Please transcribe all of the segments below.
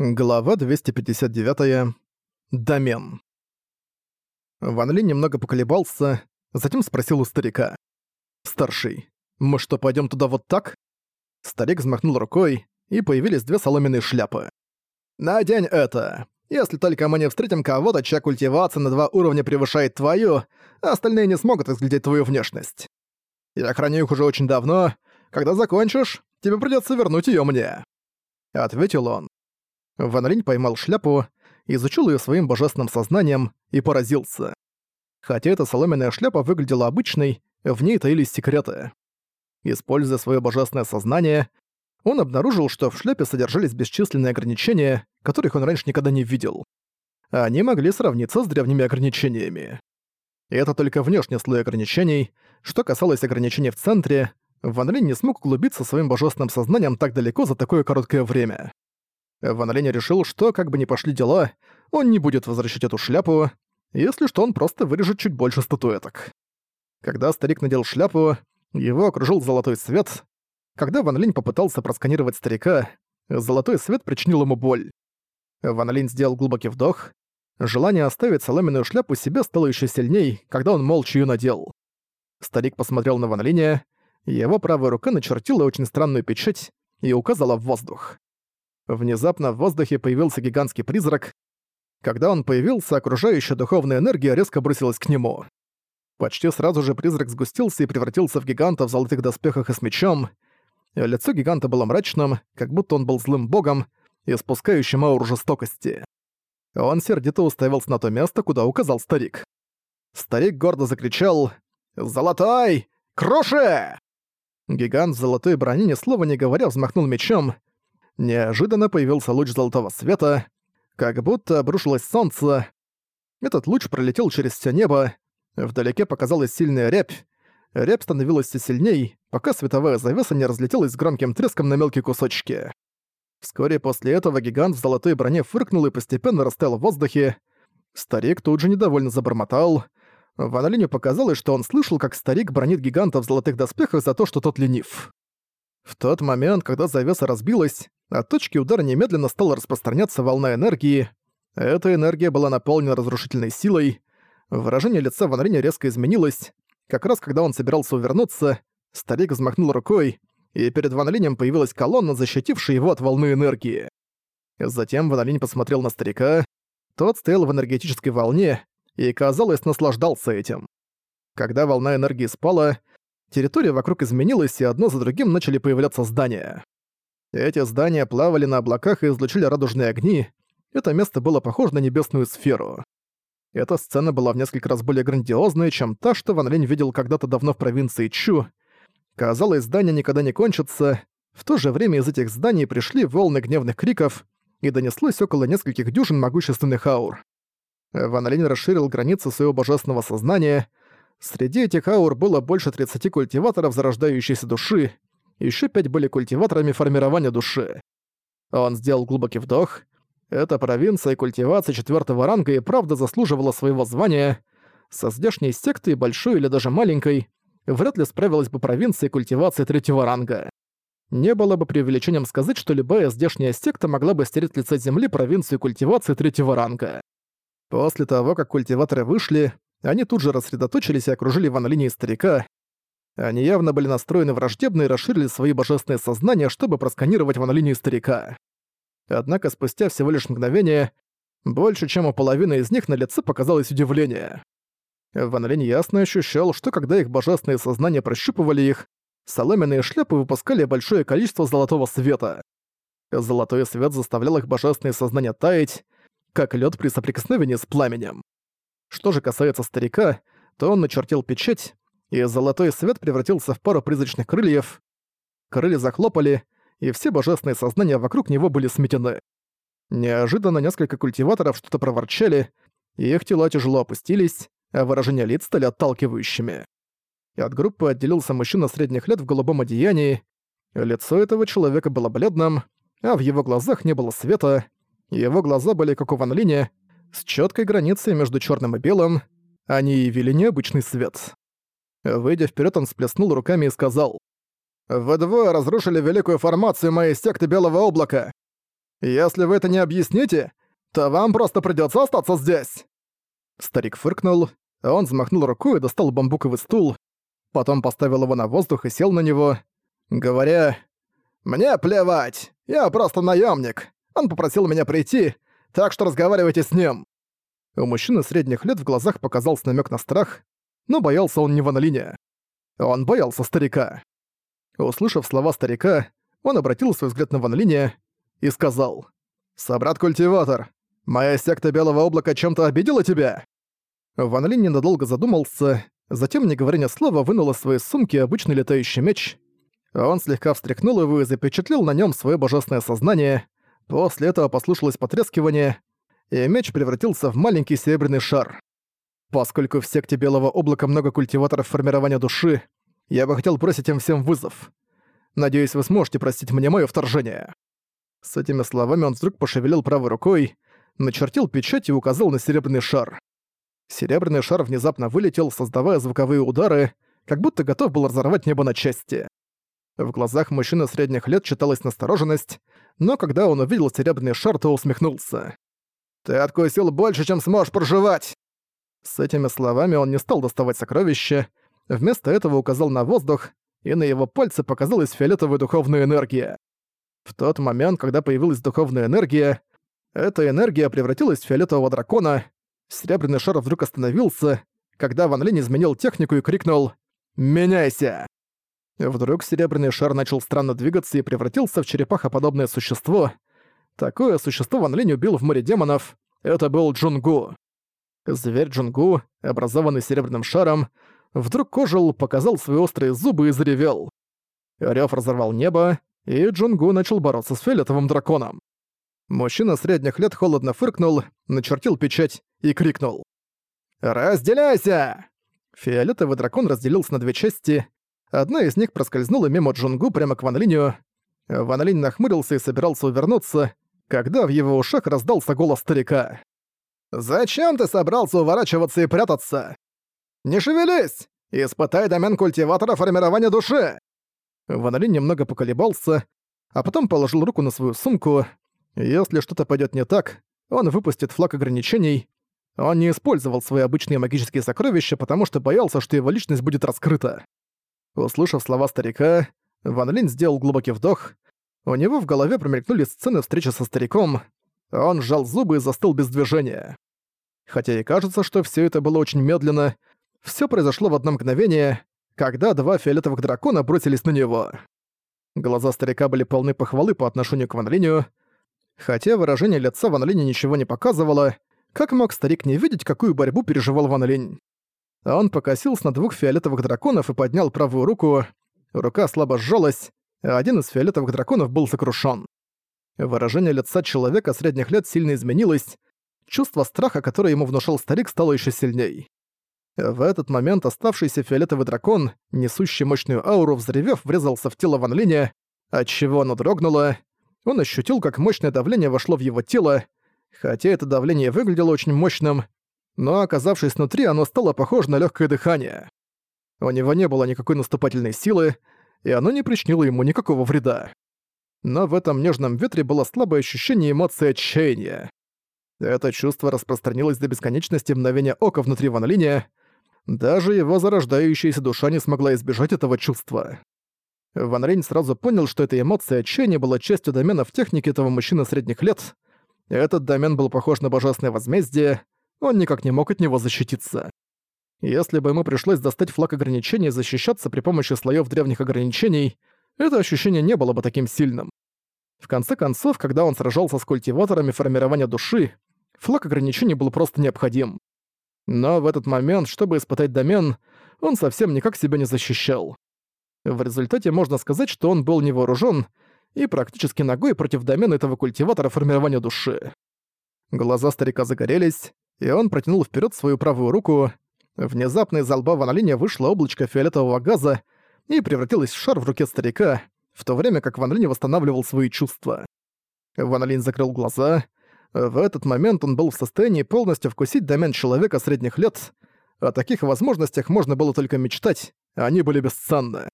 Глава 259. Домен. Ван Ли немного поколебался, затем спросил у старика. «Старший, мы что, пойдем туда вот так?» Старик взмахнул рукой, и появились две соломенные шляпы. «Надень это! Если только мы не встретим кого-то, чья культивация на два уровня превышает твою, остальные не смогут разглядеть твою внешность. Я храню их уже очень давно. Когда закончишь, тебе придется вернуть ее мне», — ответил он. Ван Линь поймал шляпу, изучил ее своим божественным сознанием и поразился. Хотя эта соломенная шляпа выглядела обычной, в ней таились секреты. Используя свое божественное сознание, он обнаружил, что в шляпе содержались бесчисленные ограничения, которых он раньше никогда не видел. Они могли сравниться с древними ограничениями. И это только внешний слой ограничений. Что касалось ограничений в центре, Ван Линь не смог углубиться своим божественным сознанием так далеко за такое короткое время. Ван Линь решил, что, как бы ни пошли дела, он не будет возвращать эту шляпу, если что, он просто вырежет чуть больше статуэток. Когда старик надел шляпу, его окружил золотой свет. Когда Ван Линь попытался просканировать старика, золотой свет причинил ему боль. Ван Линь сделал глубокий вдох. Желание оставить соломенную шляпу себе стало еще сильней, когда он молча ее надел. Старик посмотрел на Ван Линя, его правая рука начертила очень странную печать и указала в воздух. Внезапно в воздухе появился гигантский призрак. Когда он появился, окружающая духовная энергия резко бросилась к нему. Почти сразу же призрак сгустился и превратился в гиганта в золотых доспехах и с мечом. Лицо гиганта было мрачным, как будто он был злым богом, испускающим ауру жестокости. Он сердито уставился на то место, куда указал старик. Старик гордо закричал «Золотой! Круши!» Гигант в золотой броне ни слова не говоря взмахнул мечом, Неожиданно появился луч золотого света, как будто обрушилось солнце. Этот луч пролетел через все небо, вдалеке показалась сильная рябь. Рябь становилась все сильней, пока световая завеса не разлетелась с громким треском на мелкие кусочки. Вскоре после этого гигант в золотой броне фыркнул и постепенно растаял в воздухе. Старик тут же недовольно забормотал. Ван Линю показалось, что он слышал, как старик бронит гиганта в золотых доспехах за то, что тот ленив. В тот момент, когда завеса разбилась, от точки удара немедленно стала распространяться волна энергии. Эта энергия была наполнена разрушительной силой. Выражение лица Ван Линя резко изменилось. Как раз когда он собирался увернуться, старик взмахнул рукой, и перед Ван Линем появилась колонна, защитившая его от волны энергии. Затем Ван Линь посмотрел на старика. Тот стоял в энергетической волне и, казалось, наслаждался этим. Когда волна энергии спала, территория вокруг изменилась, и одно за другим начали появляться здания. Эти здания плавали на облаках и излучили радужные огни. Это место было похоже на небесную сферу. Эта сцена была в несколько раз более грандиозной, чем та, что Ван Линь видел когда-то давно в провинции Чу. Казалось, здания никогда не кончатся. В то же время из этих зданий пришли волны гневных криков, и донеслось около нескольких дюжин могущественных аур. Ван Линь расширил границы своего божественного сознания. Среди этих аур было больше 30 культиваторов зарождающейся души, еще пять были культиваторами формирования души. Он сделал глубокий вдох. Эта провинция культивации четвертого ранга и правда заслуживала своего звания. Со здешней сектой, большой или даже маленькой, вряд ли справилась бы провинция культивации третьего ранга. Не было бы преувеличением сказать, что любая здешняя секта могла бы стереть лица земли провинцию культивации третьего ранга. После того, как культиваторы вышли, они тут же рассредоточились и окружили Ван Линии старика, они явно были настроены враждебно и расширили свои божественные сознания, чтобы просканировать ванолинию старика. Однако спустя всего лишь мгновение, больше чем у половины из них на лице показалось удивление. Ван ясно ощущал, что когда их божественные сознания прощупывали их, соломенные шляпы выпускали большое количество золотого света. Золотой свет заставлял их божественные сознания таять, как лед при соприкосновении с пламенем. Что же касается старика, то он начертил печать, и золотой свет превратился в пару призрачных крыльев. Крылья захлопали, и все божественные сознания вокруг него были сметены. Неожиданно несколько культиваторов что-то проворчали, и их тела тяжело опустились, а выражения лиц стали отталкивающими. И от группы отделился мужчина средних лет в голубом одеянии. Лицо этого человека было бледным, а в его глазах не было света. Его глаза были как у Ван Линя, с четкой границей между черным и белым. Они явили необычный свет. Выйдя вперед, он сплеснул руками и сказал. «Вы двое разрушили великую формацию моей секты Белого Облака. «Если вы это не объясните, то вам просто придётся остаться здесь!» Старик фыркнул, он взмахнул рукой и достал бамбуковый стул, потом поставил его на воздух и сел на него, говоря «Мне плевать, я просто наемник. Он попросил меня прийти, так что разговаривайте с ним». У мужчины средних лет в глазах показался намек на страх, но боялся он не Ван Линя. Он боялся старика. Услышав слова старика, он обратил свой взгляд на Ван Линя и сказал «Собрат-культиватор, моя секта Белого Облака чем-то обидела тебя?» Ван Линь ненадолго задумался, затем, не говоря ни слова, вынул из своей сумки обычный летающий меч. Он слегка встряхнул его и запечатлел на нем свое божественное сознание. После этого послушалось потрескивание, и меч превратился в маленький серебряный шар. Поскольку в секте Белого Облака много культиваторов формирования души, я бы хотел бросить им всем вызов. Надеюсь, вы сможете простить мне моё вторжение». С этими словами он вдруг пошевелил правой рукой, начертил печать и указал на серебряный шар. Серебряный шар внезапно вылетел, создавая звуковые удары, как будто готов был разорвать небо на части. В глазах мужчины средних лет читалась настороженность, но когда он увидел серебряный шар, то усмехнулся. «Ты откусил больше, чем сможешь проживать!» С этими словами он не стал доставать сокровища, вместо этого указал на воздух, и на его пальце показалась фиолетовая духовная энергия. В тот момент, когда появилась духовная энергия, эта энергия превратилась в фиолетового дракона, серебряный шар вдруг остановился, когда Ван Линь изменил технику и крикнул «Меняйся!». Вдруг серебряный шар начал странно двигаться и превратился в черепахоподобное существо. Такое существо Ван Линь убил в море демонов. Это был Джунгу. Зверь Джунгу, образованный серебряным шаром, вдруг ожил, показал свои острые зубы и заревел. Рёв разорвал небо, и Джунгу начал бороться с фиолетовым драконом. Мужчина средних лет холодно фыркнул, начертил печать и крикнул. «Разделяйся!» Фиолетовый дракон разделился на две части. Одна из них проскользнула мимо Джунгу прямо к Ван Линю. Ван нахмурился и собирался увернуться, когда в его ушах раздался голос старика. «Зачем ты собрался уворачиваться и прятаться? Не шевелись! Испытай домен культиватора формирования души!» Ван Линь немного поколебался, а потом положил руку на свою сумку. Если что-то пойдет не так, он выпустит флаг ограничений. Он не использовал свои обычные магические сокровища, потому что боялся, что его личность будет раскрыта. Услышав слова старика, Ван Линь сделал глубокий вдох. У него в голове промелькнули сцены встречи со стариком, он сжал зубы и застыл без движения. Хотя и кажется, что все это было очень медленно, все произошло в одно мгновение, когда два фиолетовых дракона бросились на него. Глаза старика были полны похвалы по отношению к Ван Линю. Хотя выражение лица Ван Линя ничего не показывало, как мог старик не видеть, какую борьбу переживал Ван Линь? Он покосился на двух фиолетовых драконов и поднял правую руку. Рука слабо сжалась, а один из фиолетовых драконов был сокрушен. Выражение лица человека средних лет сильно изменилось, чувство страха, которое ему внушал старик, стало еще сильней. В этот момент оставшийся фиолетовый дракон, несущий мощную ауру, взревев, врезался в тело Ван Линя, отчего оно дрогнуло. Он ощутил, как мощное давление вошло в его тело, хотя это давление выглядело очень мощным, но оказавшись внутри, оно стало похоже на легкое дыхание. У него не было никакой наступательной силы, и оно не причинило ему никакого вреда но в этом нежном ветре было слабое ощущение эмоции отчаяния. Это чувство распространилось до бесконечности мгновения ока внутри Ван. Даже его зарождающаяся душа не смогла избежать этого чувства. Ван Линь сразу понял, что эта эмоция отчаяния была частью домена в технике этого мужчины средних лет. Этот домен был похож на божественное возмездие, он никак не мог от него защититься. Если бы ему пришлось достать флаг ограничений и защищаться при помощи слоев древних ограничений, это ощущение не было бы таким сильным. В конце концов, когда он сражался с культиваторами формирования души, флаг ограничений был просто необходим. Но в этот момент, чтобы испытать домен, он совсем никак себя не защищал. В результате можно сказать, что он был невооружен и практически ногой против домена этого культиватора формирования души. Глаза старика загорелись, и он протянул вперед свою правую руку. Внезапно из лба Ван вышло облачко фиолетового газа, и превратилась в шар в руке старика, в то время как Ван Линь восстанавливал свои чувства. Ван Линь закрыл глаза. В этот момент он был в состоянии полностью вкусить домен человека средних лет. О таких возможностях можно было только мечтать, а они были бесценны.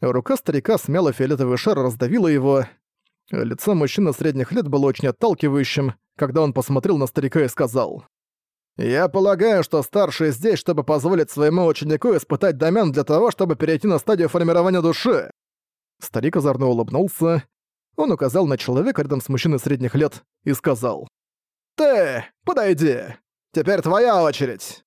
Рука старика смяла фиолетовый шар и раздавила его. Лицо мужчины средних лет было очень отталкивающим, когда он посмотрел на старика и сказал. «Я полагаю, что старший здесь, чтобы позволить своему ученику испытать домен для того, чтобы перейти на стадию формирования души». Старик озорно улыбнулся. Он указал на человека рядом с мужчиной средних лет и сказал. «Ты, подойди! Теперь твоя очередь!»